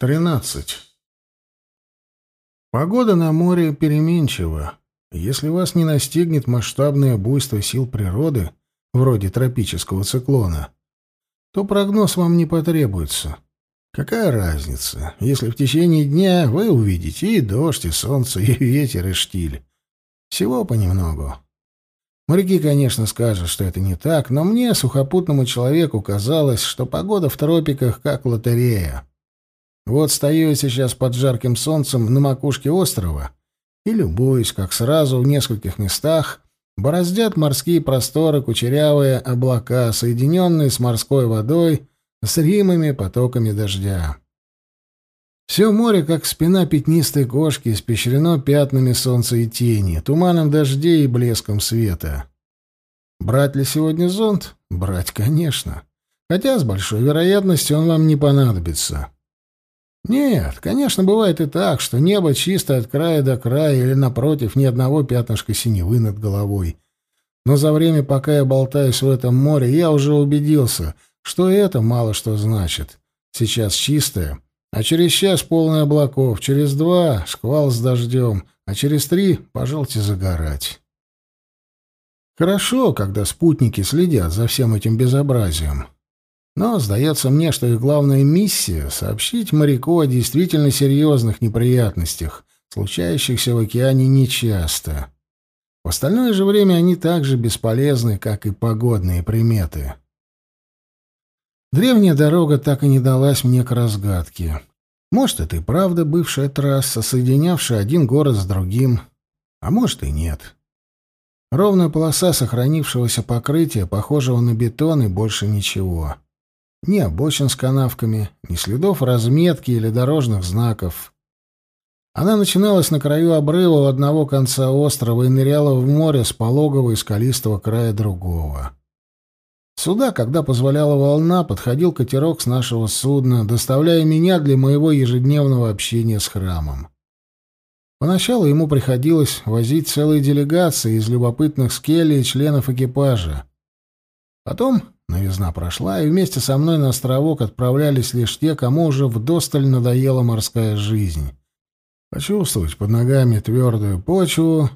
13. Погода на море переменчива. Если вас не настигнет масштабное буйство сил природы, вроде тропического циклона, то прогноз вам не потребуется. Какая разница, если в течение дня вы увидите и дождь, и солнце, и ветер, и штиль. Всего понемногу. Моряки, конечно, скажут, что это не так, но мне, сухопутному человеку, казалось, что погода в тропиках как лотерея. Вот стою я сейчас под жарким солнцем на макушке острова и любуюсь, как сразу в нескольких местах бороздят морские просторы кучерявые облака, соединенные с морской водой, с римыми потоками дождя. Все море, как спина пятнистой кошки, испещрено пятнами солнца и тени, туманом дождей и блеском света. Брать ли сегодня зонт? Брать, конечно. Хотя с большой вероятностью он вам не понадобится. Нет, конечно, бывает и так, что небо чисто от края до края или, напротив, ни одного пятнышка синевы над головой. Но за время, пока я болтаюсь в этом море, я уже убедился, что это мало что значит. Сейчас чистое, а через час полный облаков, через два — шквал с дождем, а через три — пожалуйте загорать. Хорошо, когда спутники следят за всем этим безобразием. Но сдается мне, что их главная миссия — сообщить моряку о действительно серьезных неприятностях, случающихся в океане нечасто. В остальное же время они так же бесполезны, как и погодные приметы. Древняя дорога так и не далась мне к разгадке. Может, это и правда бывшая трасса, соединявшая один город с другим, а может и нет. Ровная полоса сохранившегося покрытия, похожего на бетон, и больше ничего. Ни обочин с канавками, ни следов разметки или дорожных знаков. Она начиналась на краю обрыва у одного конца острова и ныряла в море с пологого и скалистого края другого. Сюда, когда позволяла волна, подходил катерок с нашего судна, доставляя меня для моего ежедневного общения с храмом. Поначалу ему приходилось возить целые делегации из любопытных скелей и членов экипажа. Потом Новизна прошла, и вместе со мной на островок отправлялись лишь те, кому уже вдосталь надоела морская жизнь. Почувствовать под ногами твердую почву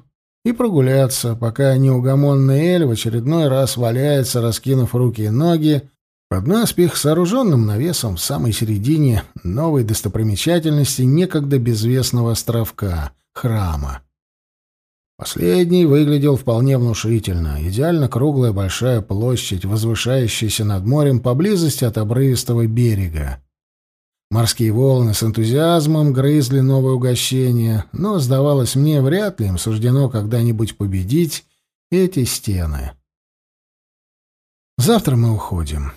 и прогуляться, пока неугомонный Эль в очередной раз валяется, раскинув руки и ноги, под наспех сооруженным навесом в самой середине новой достопримечательности некогда безвестного островка — храма. Последний выглядел вполне внушительно. Идеально круглая большая площадь, возвышающаяся над морем поблизости от обрывистого берега. Морские волны с энтузиазмом грызли новое угощение, но, сдавалось мне, вряд ли им суждено когда-нибудь победить эти стены. Завтра мы уходим.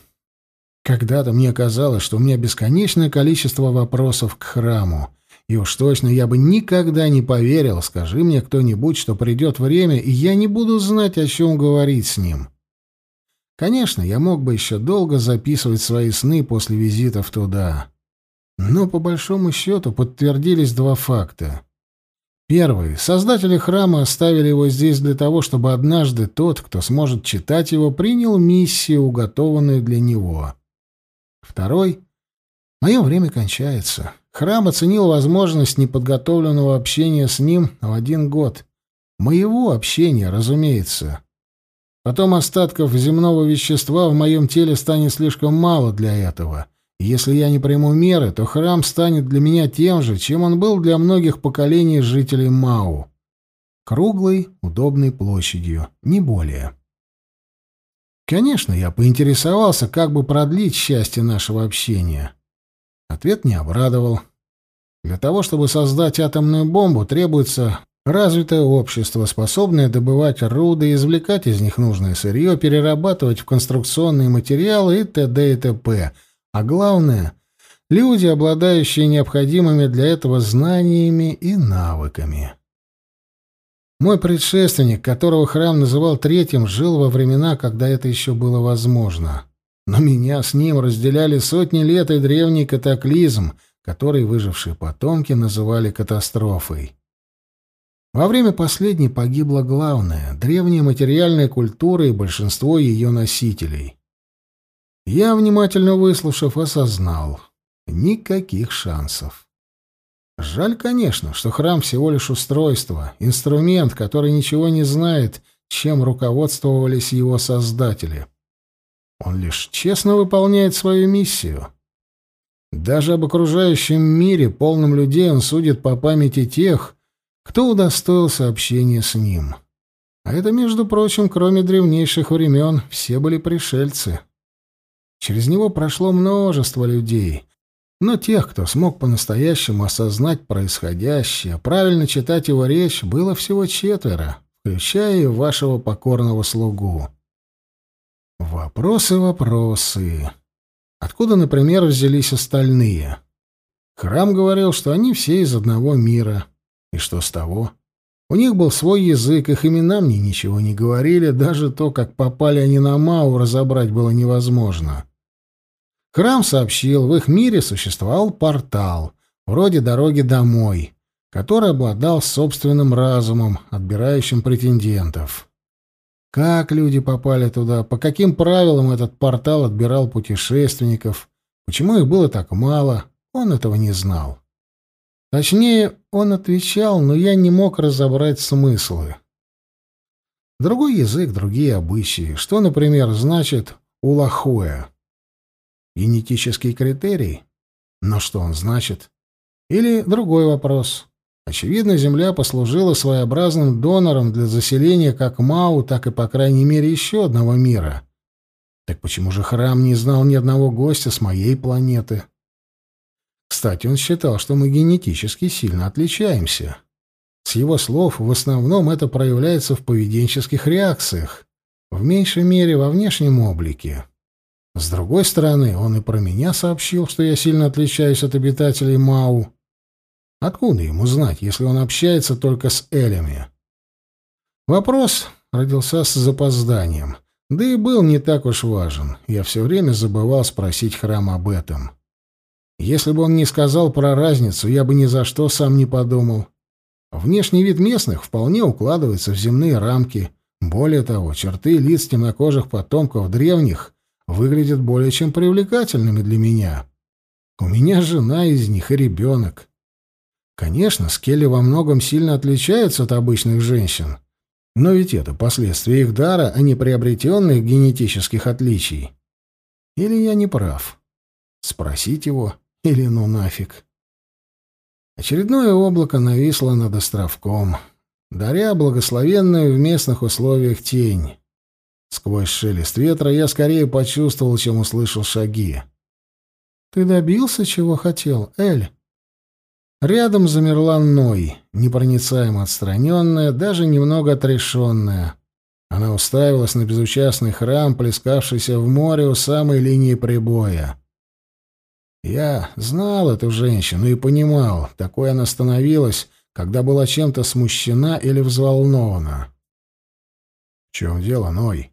Когда-то мне казалось, что у меня бесконечное количество вопросов к храму, и уж точно я бы никогда не поверил, скажи мне кто-нибудь, что придет время, и я не буду знать, о чем говорить с ним. Конечно, я мог бы еще долго записывать свои сны после визитов туда. Но, по большому счету, подтвердились два факта. Первый. Создатели храма оставили его здесь для того, чтобы однажды тот, кто сможет читать его, принял миссию, уготованную для него. Второй. Мое время кончается. Храм оценил возможность неподготовленного общения с ним в один год. Моего общения, разумеется. Потом остатков земного вещества в моем теле станет слишком мало для этого. И если я не приму меры, то храм станет для меня тем же, чем он был для многих поколений жителей Мау. Круглой, удобной площадью, не более. Конечно, я поинтересовался, как бы продлить счастье нашего общения. Ответ не обрадовал. Для того, чтобы создать атомную бомбу, требуется развитое общество, способное добывать руды, извлекать из них нужное сырье, перерабатывать в конструкционные материалы и т.д. и т.п. А главное — люди, обладающие необходимыми для этого знаниями и навыками. Мой предшественник, которого храм называл третьим, жил во времена, когда это еще было возможно. Но меня с ним разделяли сотни лет и древний катаклизм, который выжившие потомки называли катастрофой. Во время последней погибла главная — древняя материальная культура и большинство ее носителей. Я, внимательно выслушав, осознал. Никаких шансов. Жаль, конечно, что храм всего лишь устройство, инструмент, который ничего не знает, чем руководствовались его создатели. Он лишь честно выполняет свою миссию. Даже об окружающем мире, полном людей, он судит по памяти тех, кто удостоился общения с ним. А это, между прочим, кроме древнейших времен, все были пришельцы. Через него прошло множество людей, но тех, кто смог по-настоящему осознать происходящее, правильно читать его речь, было всего четверо, включая и вашего покорного слугу. Вопросы, вопросы. Откуда, например, взялись остальные? Храм говорил, что они все из одного мира. И что с того? У них был свой язык, их имена мне ничего не говорили, даже то, как попали они на Мау, разобрать было невозможно. Храм сообщил, в их мире существовал портал, вроде дороги домой, который обладал собственным разумом, отбирающим претендентов. Как люди попали туда, по каким правилам этот портал отбирал путешественников, почему их было так мало, он этого не знал. Точнее, он отвечал, но я не мог разобрать смыслы. Другой язык, другие обычаи. Что, например, значит «улахуя»? Генетический критерий? Но что он значит? Или другой вопрос. Очевидно, Земля послужила своеобразным донором для заселения как Мау, так и, по крайней мере, еще одного мира. Так почему же храм не знал ни одного гостя с моей планеты? Кстати, он считал, что мы генетически сильно отличаемся. С его слов, в основном это проявляется в поведенческих реакциях, в меньшей мере во внешнем облике. С другой стороны, он и про меня сообщил, что я сильно отличаюсь от обитателей Мау. Откуда ему знать, если он общается только с Элями? Вопрос родился с запозданием, да и был не так уж важен. Я все время забывал спросить храм об этом. Если бы он не сказал про разницу, я бы ни за что сам не подумал. Внешний вид местных вполне укладывается в земные рамки. Более того, черты лиц темнокожих потомков древних выглядят более чем привлекательными для меня. У меня жена из них и ребенок. Конечно, скелли во многом сильно отличаются от обычных женщин, но ведь это последствия их дара, а не приобретенных генетических отличий. Или я не прав? Спросить его или ну нафиг? Очередное облако нависло над островком, даря благословенную в местных условиях тень. Сквозь шелест ветра я скорее почувствовал, чем услышал шаги. «Ты добился, чего хотел, Эль?» Рядом замерла Ной, непроницаемо отстраненная, даже немного отрешенная. Она уставилась на безучастный храм, плескавшийся в море у самой линии прибоя. Я знал эту женщину и понимал, такой она становилась, когда была чем-то смущена или взволнована. «В чем дело, Ной?»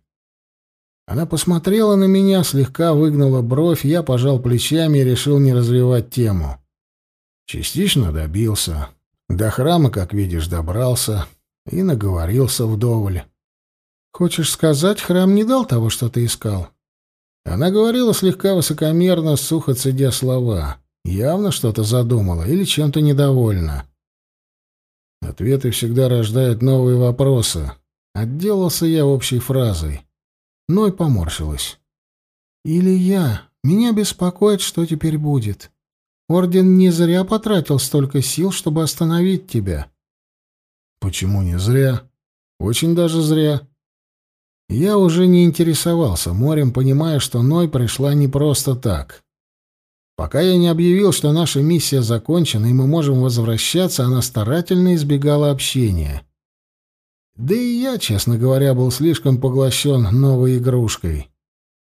Она посмотрела на меня, слегка выгнула бровь, я пожал плечами и решил не развивать тему. Частично добился. До храма, как видишь, добрался и наговорился вдоволь. «Хочешь сказать, храм не дал того, что ты искал?» Она говорила слегка высокомерно, сухо цедя слова. Явно что-то задумала или чем-то недовольна. Ответы всегда рождают новые вопросы. Отделался я общей фразой. Ной поморщилась. «Или я. Меня беспокоит, что теперь будет. Орден не зря потратил столько сил, чтобы остановить тебя». «Почему не зря? Очень даже зря». Я уже не интересовался морем, понимая, что Ной пришла не просто так. Пока я не объявил, что наша миссия закончена и мы можем возвращаться, она старательно избегала общения. Да и я, честно говоря, был слишком поглощен новой игрушкой.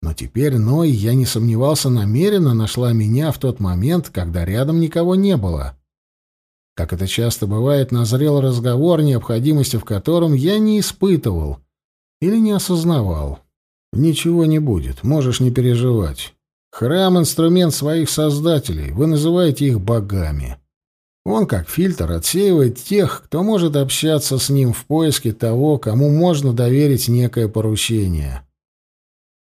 Но теперь Ной, я не сомневался, намеренно нашла меня в тот момент, когда рядом никого не было. Как это часто бывает, назрел разговор, необходимости в котором я не испытывал или не осознавал. «Ничего не будет, можешь не переживать. Храм — инструмент своих создателей, вы называете их богами». Он, как фильтр, отсеивает тех, кто может общаться с ним в поиске того, кому можно доверить некое поручение.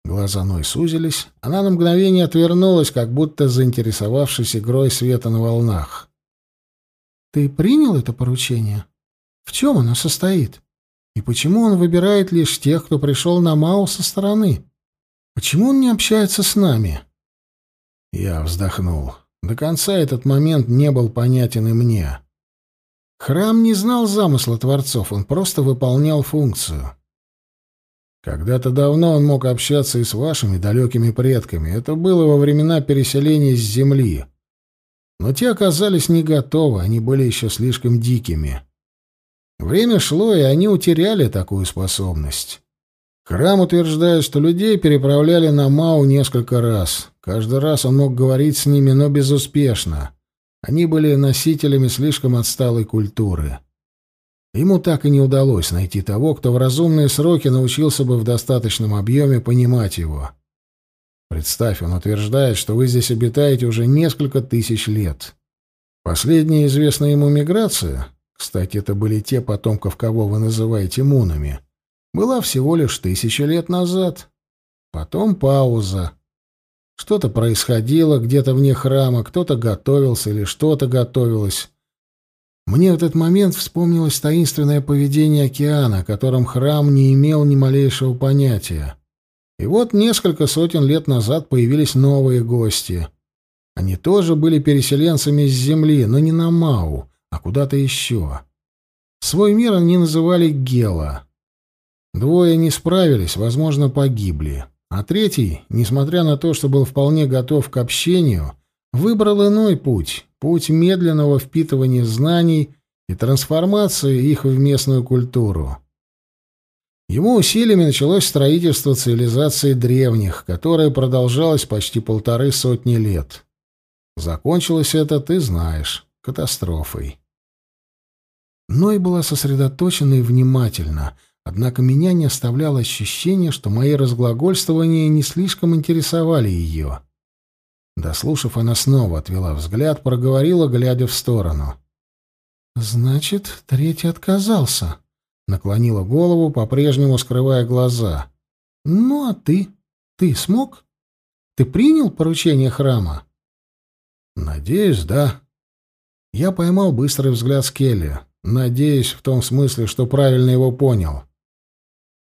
Глаза Ной сузились, она на мгновение отвернулась, как будто заинтересовавшись игрой света на волнах. «Ты принял это поручение? В чем оно состоит? И почему он выбирает лишь тех, кто пришел на Мау со стороны? Почему он не общается с нами?» Я вздохнул. До конца этот момент не был понятен и мне. Храм не знал замысла творцов, он просто выполнял функцию. Когда-то давно он мог общаться и с вашими далекими предками. Это было во времена переселения с земли. Но те оказались не готовы, они были еще слишком дикими. Время шло, и они утеряли такую способность. Храм утверждает, что людей переправляли на Мау несколько раз. Каждый раз он мог говорить с ними, но безуспешно. Они были носителями слишком отсталой культуры. Ему так и не удалось найти того, кто в разумные сроки научился бы в достаточном объеме понимать его. Представь, он утверждает, что вы здесь обитаете уже несколько тысяч лет. Последняя известная ему миграция, кстати, это были те потомков, кого вы называете мунами, была всего лишь тысяча лет назад. Потом пауза. Что-то происходило где-то вне храма, кто-то готовился или что-то готовилось. Мне в этот момент вспомнилось таинственное поведение океана, о котором храм не имел ни малейшего понятия. И вот несколько сотен лет назад появились новые гости. Они тоже были переселенцами с Земли, но не на Мау, а куда-то еще. Свой мир они называли Гела. Двое не справились, возможно, погибли. А третий, несмотря на то, что был вполне готов к общению, выбрал иной путь путь медленного впитывания знаний и трансформации их в местную культуру. Его усилиями началось строительство цивилизации древних, которое продолжалось почти полторы сотни лет. Закончилось это, ты знаешь, катастрофой. Ной была сосредоточена и внимательна, однако меня не оставляло ощущение, что мои разглагольствования не слишком интересовали ее. Дослушав, она снова отвела взгляд, проговорила, глядя в сторону. «Значит, третий отказался», — наклонила голову, по-прежнему скрывая глаза. «Ну, а ты? Ты смог? Ты принял поручение храма?» «Надеюсь, да». Я поймал быстрый взгляд Скелли. Надеюсь, в том смысле, что правильно его понял.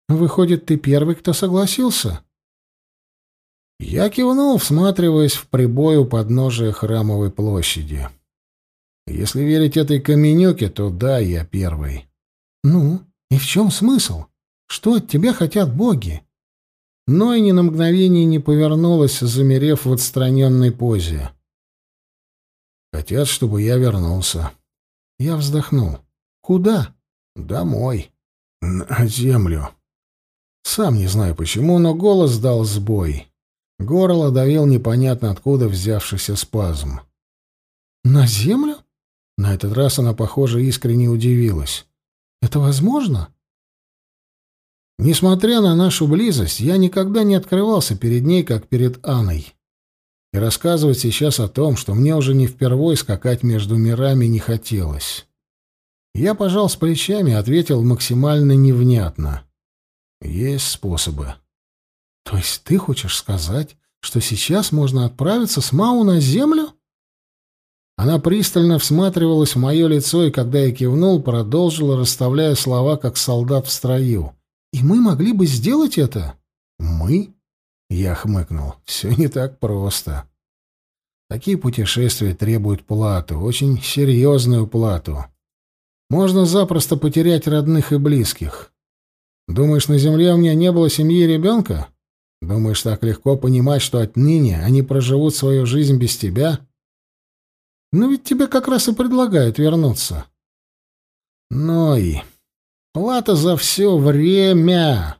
«Выходит, ты первый, кто согласился?» Я кивнул, всматриваясь в прибой у подножия храмовой площади. Если верить этой каменюке, то да, я первый. Ну, и в чем смысл? Что от тебя хотят боги? Но и ни на мгновение не повернулась, замерев в отстраненной позе. Хотят, чтобы я вернулся. Я вздохнул. Куда? Домой. На землю. Сам не знаю почему, но голос дал сбой. Горло давил непонятно откуда взявшийся спазм. «На землю?» На этот раз она, похоже, искренне удивилась. «Это возможно?» Несмотря на нашу близость, я никогда не открывался перед ней, как перед Анной. И рассказывать сейчас о том, что мне уже не впервой скакать между мирами не хотелось. Я пожал с плечами и ответил максимально невнятно. Есть способы. То есть ты хочешь сказать, что сейчас можно отправиться с Мау на землю? Она пристально всматривалась в мое лицо, и когда я кивнул, продолжила, расставляя слова, как солдат в строю. «И мы могли бы сделать это?» «Мы?» — я хмыкнул. «Все не так просто. Такие путешествия требуют плату, очень серьезную плату. Можно запросто потерять родных и близких. Думаешь, на земле у меня не было семьи и ребенка? Думаешь, так легко понимать, что отныне они проживут свою жизнь без тебя? Но ведь тебе как раз и предлагают вернуться. Но и плата за все время.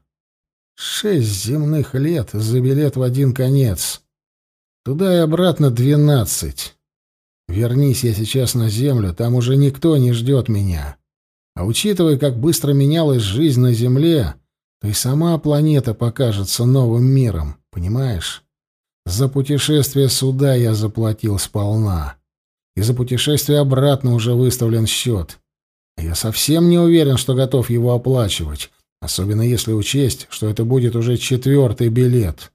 Шесть земных лет за билет в один конец. Туда и обратно двенадцать. Вернись я сейчас на землю, там уже никто не ждет меня. А учитывая, как быстро менялась жизнь на земле, то и сама планета покажется новым миром, понимаешь? За путешествие сюда я заплатил сполна. И за путешествие обратно уже выставлен счет. Я совсем не уверен, что готов его оплачивать, особенно если учесть, что это будет уже четвертый билет.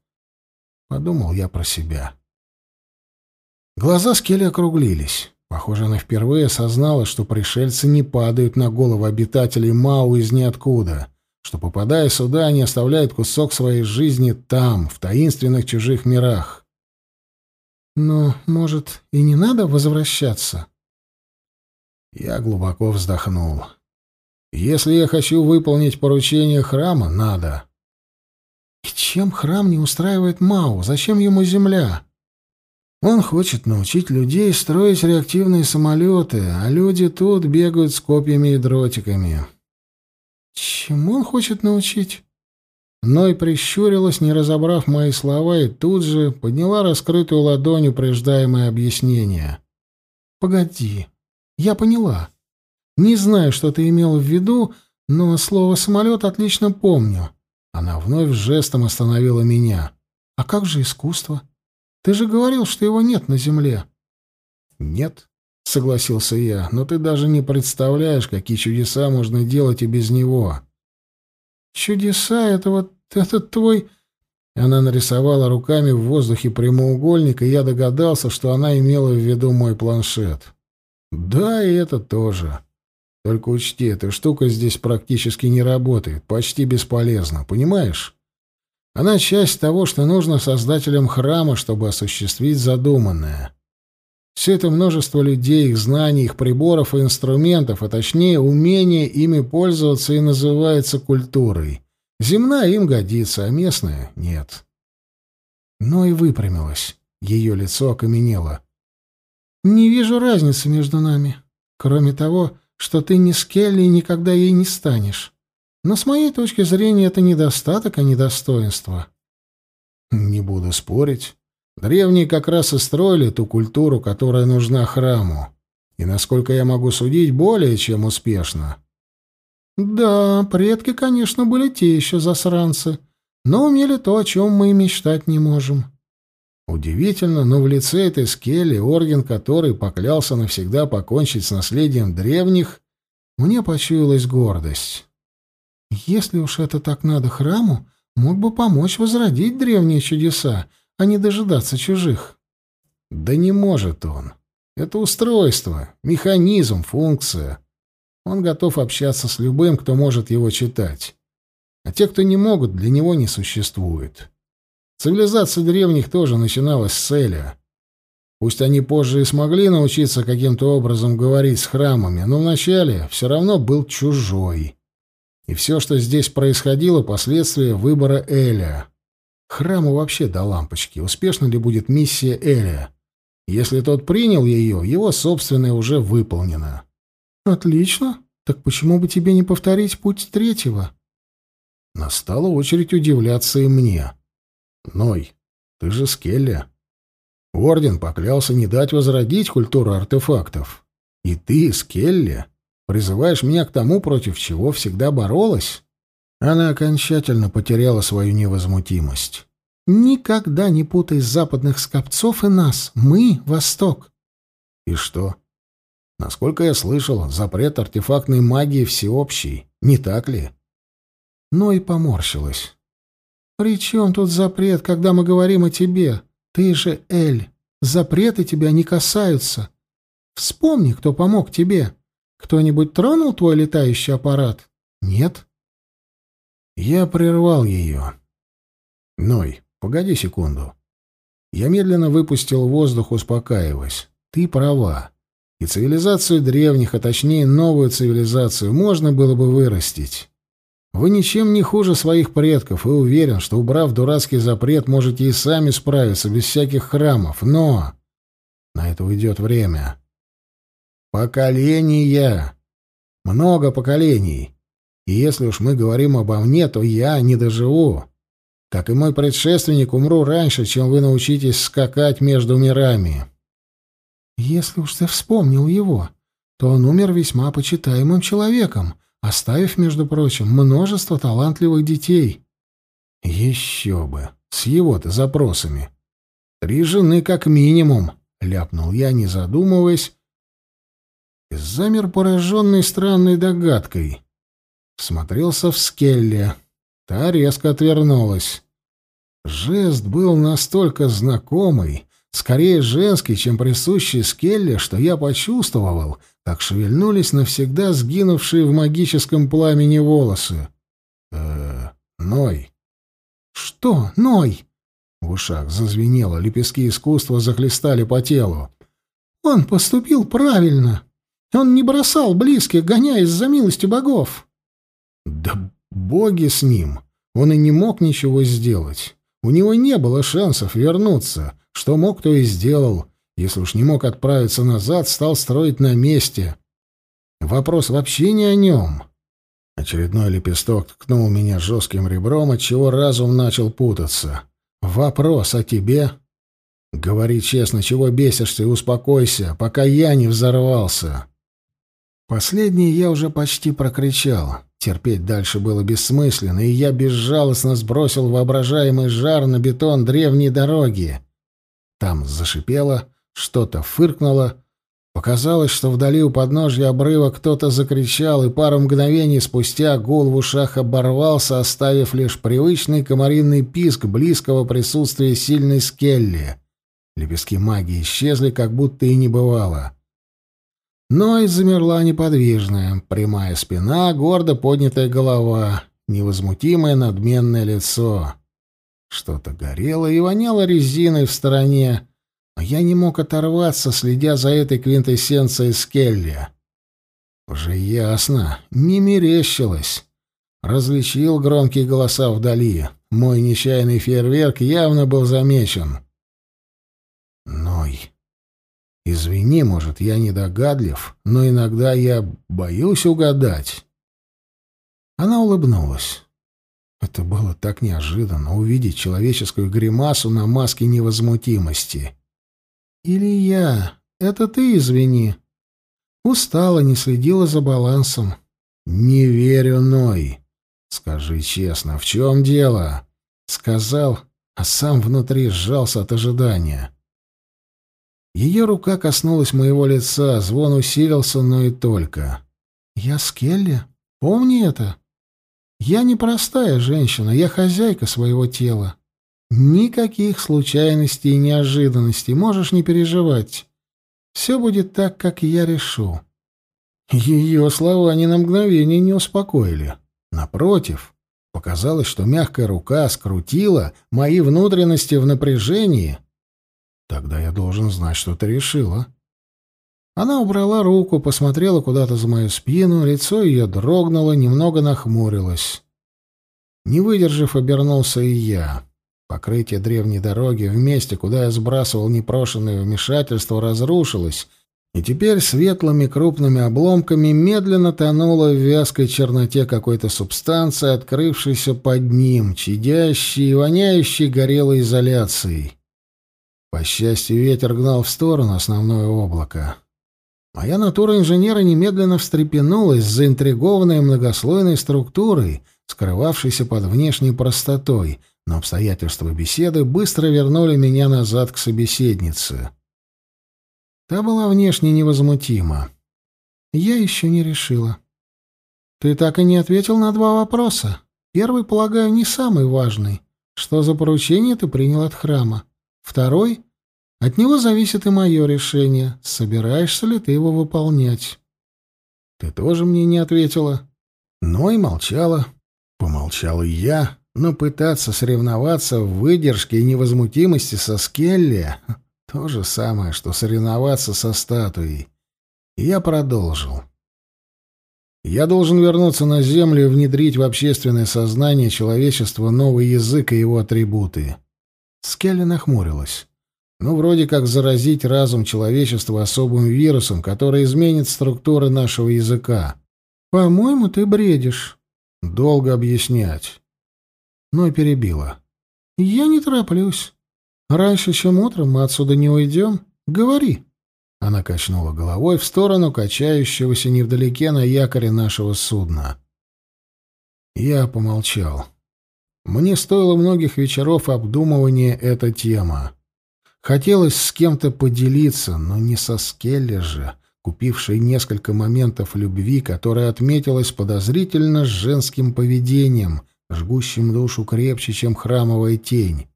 подумал я про себя. Глаза Скелли округлились. Похоже, она впервые осознала, что пришельцы не падают на голову обитателей Мау из ниоткуда, что, попадая сюда, они оставляют кусок своей жизни там, в таинственных чужих мирах. «Но, может, и не надо возвращаться?» Я глубоко вздохнул. «Если я хочу выполнить поручение храма, надо». «И чем храм не устраивает Мау? Зачем ему земля?» Он хочет научить людей строить реактивные самолеты, а люди тут бегают с копьями и дротиками. Чему он хочет научить? Ной прищурилась, не разобрав мои слова, и тут же подняла раскрытую ладонь, упреждаемое объяснение. «Погоди, я поняла. Не знаю, что ты имел в виду, но слово «самолет» отлично помню». Она вновь жестом остановила меня. «А как же искусство?» Ты же говорил, что его нет на земле. Нет, согласился я, но ты даже не представляешь, какие чудеса можно делать и без него. Чудеса — это вот этот твой... Она нарисовала руками в воздухе прямоугольник, и я догадался, что она имела в виду мой планшет. Да, и это тоже. Только учти, эта штука здесь практически не работает, почти бесполезна, понимаешь? Она часть того, что нужно создателям храма, чтобы осуществить задуманное. Все это множество людей, их знаний, их приборов и инструментов, а точнее умение ими пользоваться и называется культурой. Земная им годится, а местная — нет. Но и выпрямилась. Ее лицо окаменело. «Не вижу разницы между нами. Кроме того, что ты не Скелли и никогда ей не станешь. Но с моей точки зрения это недостаток, а не достоинство. Не буду спорить. Древние как раз и строили ту культуру, которая нужна храму. И, насколько я могу судить, более чем успешно. Да, предки, конечно, были те еще засранцы, но умели то, о чем мы и мечтать не можем. Удивительно, но в лице этой скелли, орден который поклялся навсегда покончить с наследием древних, мне почуялась гордость. Если уж это так надо храму, мог бы помочь возродить древние чудеса, а не дожидаться чужих. Да не может он. Это устройство, механизм, функция. Он готов общаться с любым, кто может его читать. А те, кто не могут, для него не существует. Цивилизация древних тоже начиналась с Эля. Пусть они позже и смогли научиться каким-то образом говорить с храмами, но вначале все равно был чужой. И все, что здесь происходило, последствия выбора Эля. Храму вообще до лампочки, успешна ли будет миссия Эля. Если тот принял ее, его собственное уже выполнено. «Отлично. Так почему бы тебе не повторить путь третьего?» Настала очередь удивляться и мне. «Ной, ты же Скелли. Орден поклялся не дать возродить культуру артефактов. И ты, Скелли, Призываешь меня к тому, против чего всегда боролась?» Она окончательно потеряла свою невозмутимость. «Никогда не путай западных скопцов и нас. Мы — Восток». «И что?» «Насколько я слышал, запрет артефактной магии всеобщий. Не так ли?» Но и поморщилась. «При чем тут запрет, когда мы говорим о тебе? Ты же Эль. Запреты тебя не касаются. Вспомни, кто помог тебе». Кто-нибудь тронул твой летающий аппарат? Нет? Я прервал ее. Ной, погоди секунду. Я медленно выпустил воздух, успокаиваясь. Ты права. И цивилизацию древних, а точнее новую цивилизацию, можно было бы вырастить. Вы ничем не хуже своих предков, и уверен, что, убрав дурацкий запрет, можете и сами справиться без всяких храмов. Но на это уйдет время. Поколения. Много поколений. И если уж мы говорим обо мне, то я не доживу. Как и мой предшественник, умру раньше, чем вы научитесь скакать между мирами. Если уж ты вспомнил его, то он умер весьма почитаемым человеком, оставив, между прочим, множество талантливых детей. Еще бы, с его-то запросами. Три жены как минимум, ляпнул я, не задумываясь, замер пораженный странной догадкой. Смотрелся в скелле. Та резко отвернулась. Жест был настолько знакомый, скорее женский, чем присущий Скелле, что я почувствовал, как шевельнулись навсегда сгинувшие в магическом пламени волосы. э Ной. «Что, Ной?» В ушах зазвенело, лепестки искусства захлестали по телу. «Он поступил правильно. Он не бросал близких, гоняясь за милостью богов». «Да боги с ним! Он и не мог ничего сделать. У него не было шансов вернуться. Что мог, то и сделал. Если уж не мог отправиться назад, стал строить на месте. Вопрос вообще не о нем. Очередной лепесток ткнул меня жестким ребром, отчего разум начал путаться. Вопрос о тебе? Говори честно, чего бесишься и успокойся, пока я не взорвался. Последнее я уже почти прокричал. Терпеть дальше было бессмысленно, и я безжалостно сбросил воображаемый жар на бетон древней дороги. Там зашипело, что-то фыркнуло. Показалось, что вдали у подножья обрыва кто-то закричал, и пару мгновений спустя гул в ушах оборвался, оставив лишь привычный комаринный писк близкого присутствия сильной скелли. Лепестки магии исчезли, как будто и не бывало. Но и замерла неподвижная, прямая спина, гордо поднятая голова, невозмутимое надменное лицо. Что-то горело и воняло резиной в стороне, а я не мог оторваться, следя за этой квинтэссенцией Скелли. Уже ясно, не мерещилось. Различил громкие голоса вдали. Мой нечаянный фейерверк явно был замечен. Ной. Извини, может, я недогадлив, но иногда я боюсь угадать. Она улыбнулась. Это было так неожиданно увидеть человеческую гримасу на маске невозмутимости. Или я? Это ты извини. Устала, не следила за балансом. Не верю, Ной. Скажи честно, в чем дело? Сказал, а сам внутри сжался от ожидания. Ее рука коснулась моего лица, звон усилился, но и только. «Я Скелли? Помни это. Я не простая женщина, я хозяйка своего тела. Никаких случайностей и неожиданностей, можешь не переживать. Все будет так, как я решу». Ее слова ни на мгновение не успокоили. Напротив, показалось, что мягкая рука скрутила мои внутренности в напряжении — Тогда я должен знать, что ты решила. Она убрала руку, посмотрела куда-то за мою спину, лицо ее дрогнуло, немного нахмурилось. Не выдержав, обернулся и я. Покрытие древней дороги в месте, куда я сбрасывал непрошенное вмешательство, разрушилось, и теперь светлыми крупными обломками медленно тонуло в вязкой черноте какой-то субстанции, открывшейся под ним, чадящей и воняющей горелой изоляцией. По счастью, ветер гнал в сторону основное облако. Моя натура инженера немедленно встрепенулась, заинтригованная многослойной структурой, скрывавшейся под внешней простотой, но обстоятельства беседы быстро вернули меня назад к собеседнице. Та была внешне невозмутима. Я еще не решила. Ты так и не ответил на два вопроса. Первый, полагаю, не самый важный. Что за поручение ты принял от храма? Второй — от него зависит и мое решение, собираешься ли ты его выполнять. Ты тоже мне не ответила. Но и молчала. Помолчал и я, но пытаться соревноваться в выдержке и невозмутимости со Скелли — то же самое, что соревноваться со статуей. Я продолжил. Я должен вернуться на Землю и внедрить в общественное сознание человечества новый язык и его атрибуты. Скелли нахмурилась. Ну, вроде как заразить разум человечества особым вирусом, который изменит структуры нашего языка. По-моему, ты бредишь. Долго объяснять. Но перебила. Я не тороплюсь. Раньше, чем утром, мы отсюда не уйдем. Говори. Она качнула головой в сторону качающегося невдалеке на якоре нашего судна. Я помолчал. Мне стоило многих вечеров обдумывания эта тема. Хотелось с кем-то поделиться, но не со Скелли же, купившей несколько моментов любви, которая отметилась подозрительно женским поведением, жгущим душу крепче, чем храмовая тень.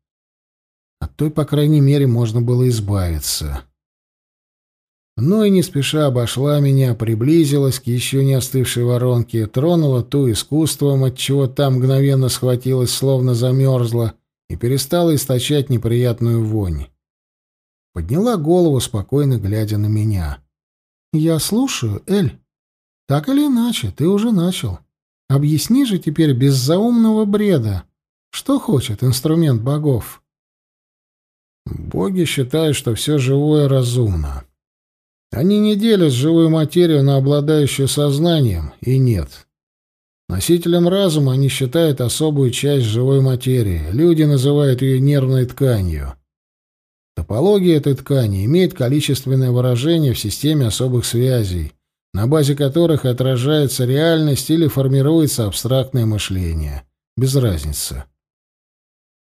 От той, по крайней мере, можно было избавиться. Но и не спеша обошла меня, приблизилась к еще не остывшей воронке, тронула ту искусством, от чего там мгновенно схватилась, словно замерзла, и перестала источать неприятную вонь. Подняла голову, спокойно глядя на меня. «Я слушаю, Эль. Так или иначе, ты уже начал. Объясни же теперь без заумного бреда, что хочет инструмент богов?» «Боги считают, что все живое разумно. Они не делят живую материю на обладающую сознанием и нет. Носителем разума они считают особую часть живой материи. Люди называют ее нервной тканью. Топология этой ткани имеет количественное выражение в системе особых связей, на базе которых отражается реальность или формируется абстрактное мышление. Без разницы.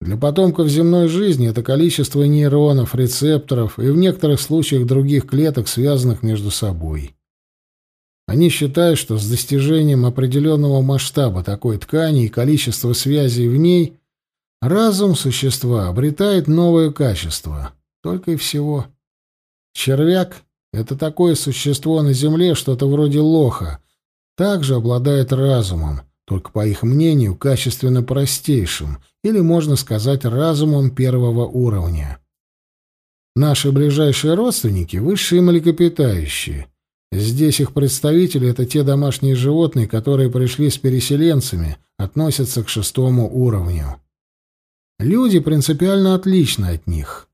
Для потомков земной жизни это количество нейронов, рецепторов и в некоторых случаях других клеток, связанных между собой. Они считают, что с достижением определенного масштаба такой ткани и количества связей в ней разум существа обретает новое качество. Только и всего. Червяк — это такое существо на Земле, что-то вроде лоха, также обладает разумом, только, по их мнению, качественно простейшим, или, можно сказать, разумом первого уровня. Наши ближайшие родственники — высшие млекопитающие. Здесь их представители — это те домашние животные, которые пришли с переселенцами, относятся к шестому уровню. Люди принципиально отличны от них.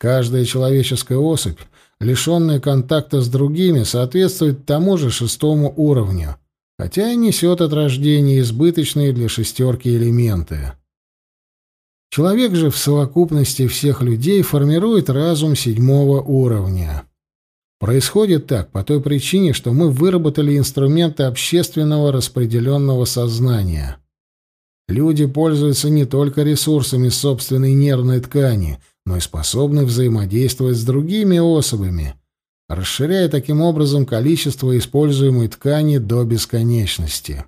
Каждая человеческая особь, лишенная контакта с другими, соответствует тому же шестому уровню, хотя и несет от рождения избыточные для шестерки элементы. Человек же в совокупности всех людей формирует разум седьмого уровня. Происходит так по той причине, что мы выработали инструменты общественного распределенного сознания. Люди пользуются не только ресурсами собственной нервной ткани – но и способны взаимодействовать с другими особями, расширяя таким образом количество используемой ткани до бесконечности.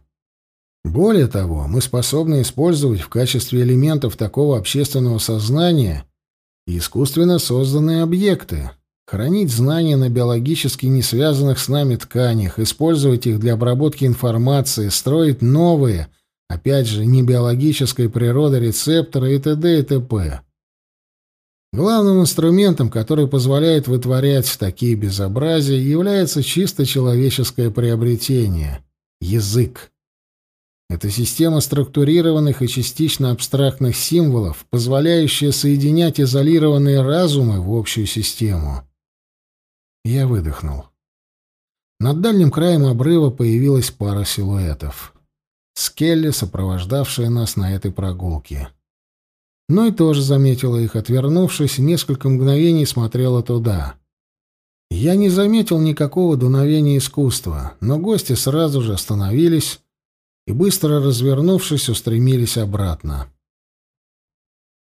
Более того, мы способны использовать в качестве элементов такого общественного сознания искусственно созданные объекты, хранить знания на биологически не связанных с нами тканях, использовать их для обработки информации, строить новые, опять же, не биологической природы рецепторы и т.д. и т.п. Главным инструментом, который позволяет вытворять такие безобразия, является чисто человеческое приобретение — язык. Это система структурированных и частично абстрактных символов, позволяющая соединять изолированные разумы в общую систему. Я выдохнул. Над дальним краем обрыва появилась пара силуэтов. Скелли, сопровождавшая нас на этой прогулке но и тоже заметила их, отвернувшись, несколько мгновений смотрела туда. Я не заметил никакого дуновения искусства, но гости сразу же остановились и, быстро развернувшись, устремились обратно.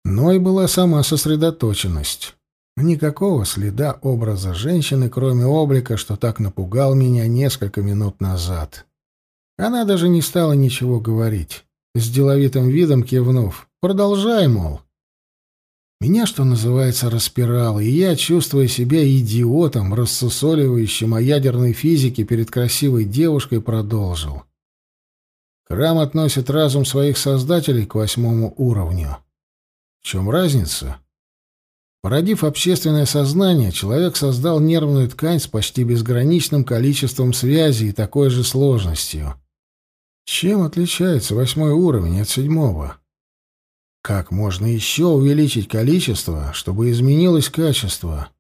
Но и была сама сосредоточенность. Никакого следа образа женщины, кроме облика, что так напугал меня несколько минут назад. Она даже не стала ничего говорить, с деловитым видом кивнув. Продолжай, мол. Меня, что называется, распирало, и я, чувствуя себя идиотом, рассусоливающим о ядерной физике перед красивой девушкой, продолжил. Храм относит разум своих создателей к восьмому уровню. В чем разница? Породив общественное сознание, человек создал нервную ткань с почти безграничным количеством связей и такой же сложностью. Чем отличается восьмой уровень от седьмого? Как можно еще увеличить количество, чтобы изменилось качество?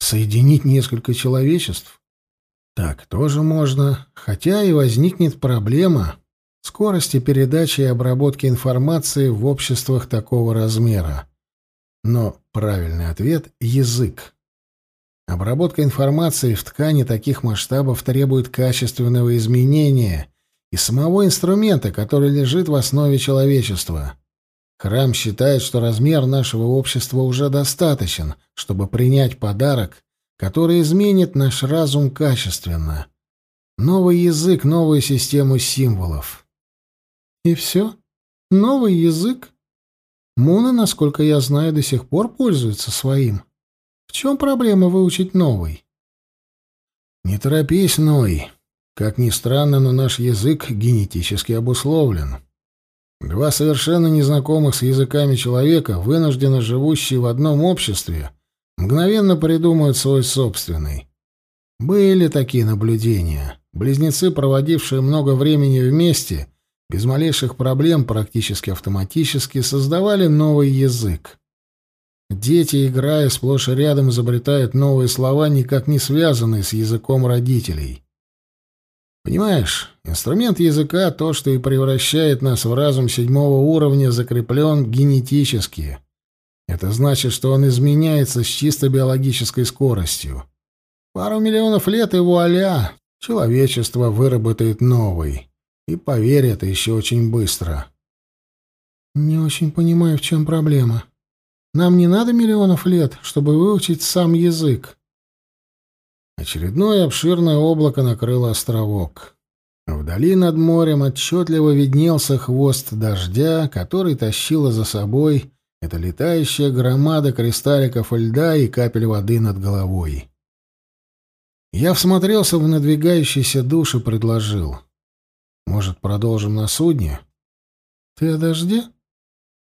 Соединить несколько человечеств? Так тоже можно, хотя и возникнет проблема скорости передачи и обработки информации в обществах такого размера. Но правильный ответ — язык. Обработка информации в ткани таких масштабов требует качественного изменения и самого инструмента, который лежит в основе человечества. Храм считает, что размер нашего общества уже достаточен, чтобы принять подарок, который изменит наш разум качественно. Новый язык, новую систему символов. И все? Новый язык? Муна, насколько я знаю, до сих пор пользуется своим. В чем проблема выучить новый? Не торопись, Ной. Как ни странно, но наш язык генетически обусловлен. Два совершенно незнакомых с языками человека, вынужденно живущие в одном обществе, мгновенно придумают свой собственный. Были такие наблюдения. Близнецы, проводившие много времени вместе, без малейших проблем практически автоматически создавали новый язык. Дети, играя сплошь и рядом, изобретают новые слова, никак не связанные с языком родителей. Понимаешь, инструмент языка, то, что и превращает нас в разум седьмого уровня, закреплен генетически. Это значит, что он изменяется с чисто биологической скоростью. Пару миллионов лет и вуаля, человечество выработает новый. И поверь, это еще очень быстро. Не очень понимаю, в чем проблема. Нам не надо миллионов лет, чтобы выучить сам язык. Очередное обширное облако накрыло островок. Вдали над морем отчетливо виднелся хвост дождя, который тащила за собой эта летающая громада кристалликов льда и капель воды над головой. Я всмотрелся в надвигающийся душ и предложил. Может, продолжим на судне? Ты о дожде?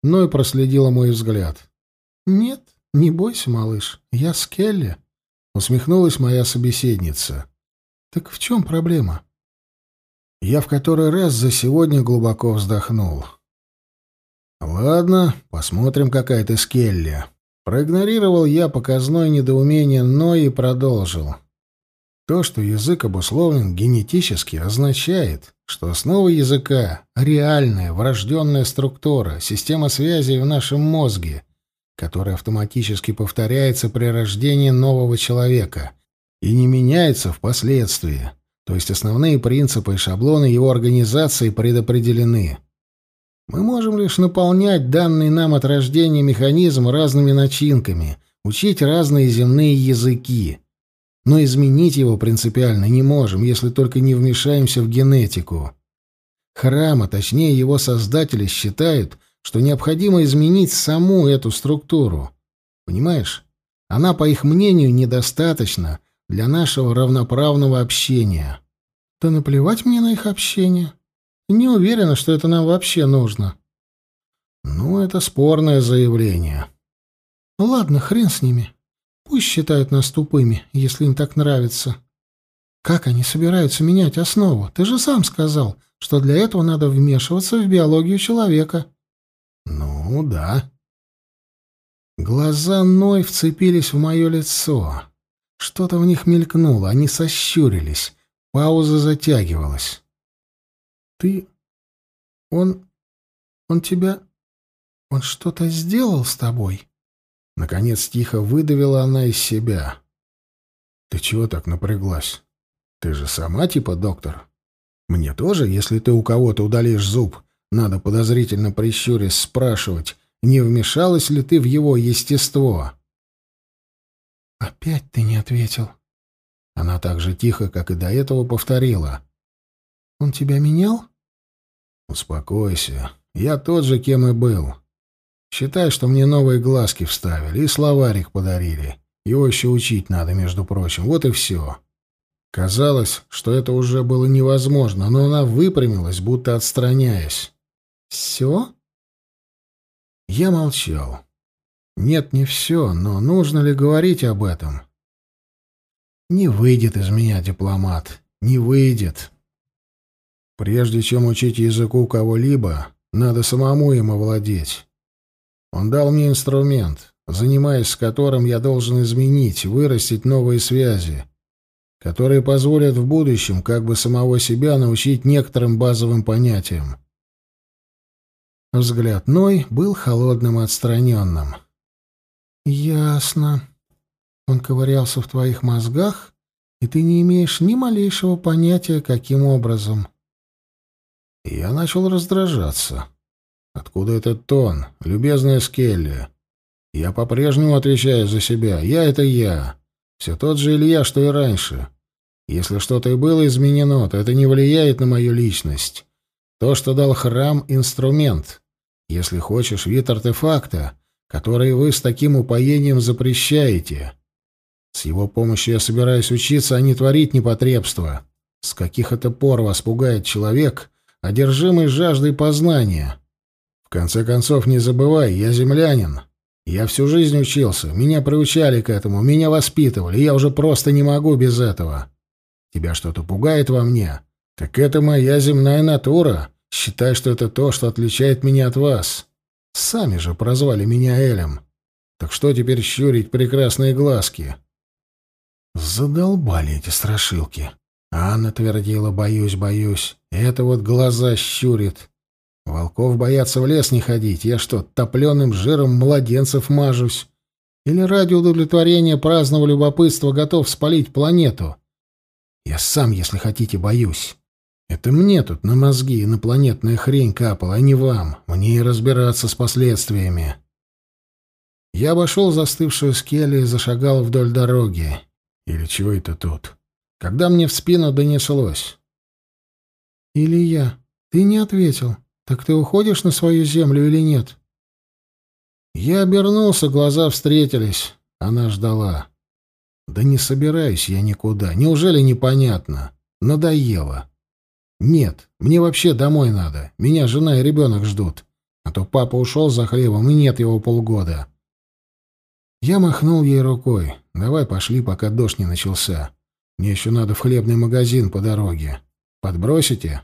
Ной проследила мой взгляд. Нет, не бойся, малыш, я с Келли. Усмехнулась моя собеседница. Так в чем проблема? Я в который раз за сегодня глубоко вздохнул. Ладно, посмотрим, какая ты Скелли. Проигнорировал я показное недоумение, но и продолжил. То, что язык обусловлен генетически, означает, что основа языка — реальная, врожденная структура, система связей в нашем мозге, которая автоматически повторяется при рождении нового человека и не меняется впоследствии, то есть основные принципы и шаблоны его организации предопределены. Мы можем лишь наполнять данный нам от рождения механизм разными начинками, учить разные земные языки — но изменить его принципиально не можем, если только не вмешаемся в генетику. Храм, а точнее его создатели, считают, что необходимо изменить саму эту структуру. Понимаешь? Она, по их мнению, недостаточна для нашего равноправного общения. Да наплевать мне на их общение. Не уверена, что это нам вообще нужно. Ну, это спорное заявление. Ладно, хрен с ними. Пусть считают нас тупыми, если им так нравится. Как они собираются менять основу? Ты же сам сказал, что для этого надо вмешиваться в биологию человека. Ну, да. Глаза Ной вцепились в мое лицо. Что-то в них мелькнуло, они сощурились. Пауза затягивалась. Ты... Он... Он тебя... Он что-то сделал с тобой? Наконец тихо выдавила она из себя. «Ты чего так напряглась? Ты же сама типа доктор? Мне тоже, если ты у кого-то удалишь зуб, надо подозрительно прищурясь спрашивать, не вмешалась ли ты в его естество?» «Опять ты не ответил». Она так же тихо, как и до этого, повторила. «Он тебя менял?» «Успокойся. Я тот же, кем и был. Считай, что мне новые глазки вставили и словарик подарили. Его еще учить надо, между прочим. Вот и все. Казалось, что это уже было невозможно, но она выпрямилась, будто отстраняясь. «Все?» Я молчал. Нет, не все, но нужно ли говорить об этом? Не выйдет из меня дипломат. Не выйдет. Прежде чем учить языку кого-либо, надо самому им овладеть. Он дал мне инструмент, занимаясь с которым я должен изменить, вырастить новые связи, которые позволят в будущем как бы самого себя научить некоторым базовым понятиям. Взгляд Ной был холодным и отстраненным. «Ясно. Он ковырялся в твоих мозгах, и ты не имеешь ни малейшего понятия, каким образом». Я начал раздражаться. Откуда этот тон, любезная Скелли? Я по-прежнему отвечаю за себя. Я — это я. Все тот же Илья, что и раньше. Если что-то и было изменено, то это не влияет на мою личность. То, что дал храм — инструмент. Если хочешь, вид артефакта, который вы с таким упоением запрещаете. С его помощью я собираюсь учиться, а не творить непотребства. С каких это пор вас пугает человек, одержимый жаждой познания? В конце концов, не забывай, я землянин. Я всю жизнь учился, меня приучали к этому, меня воспитывали, я уже просто не могу без этого. Тебя что-то пугает во мне? Так это моя земная натура. Считай, что это то, что отличает меня от вас. Сами же прозвали меня Элем. Так что теперь щурить прекрасные глазки? Задолбали эти страшилки. Анна твердила «боюсь, боюсь». Это вот глаза щурит. Волков боятся в лес не ходить. Я что, топленым жиром младенцев мажусь? Или ради удовлетворения праздного любопытства готов спалить планету? Я сам, если хотите, боюсь. Это мне тут на мозги инопланетная хрень капала, а не вам. Мне и разбираться с последствиями. Я обошел застывшую скелю и зашагал вдоль дороги. Или чего это тут? Когда мне в спину донеслось. «Илья, ты не ответил. Так ты уходишь на свою землю или нет?» Я обернулся, глаза встретились. Она ждала. «Да не собираюсь я никуда. Неужели непонятно? Надоело. Нет, мне вообще домой надо. Меня жена и ребенок ждут. А то папа ушел за хлебом, и нет его полгода». Я махнул ей рукой. «Давай пошли, пока дождь не начался. Мне еще надо в хлебный магазин по дороге. Подбросите?»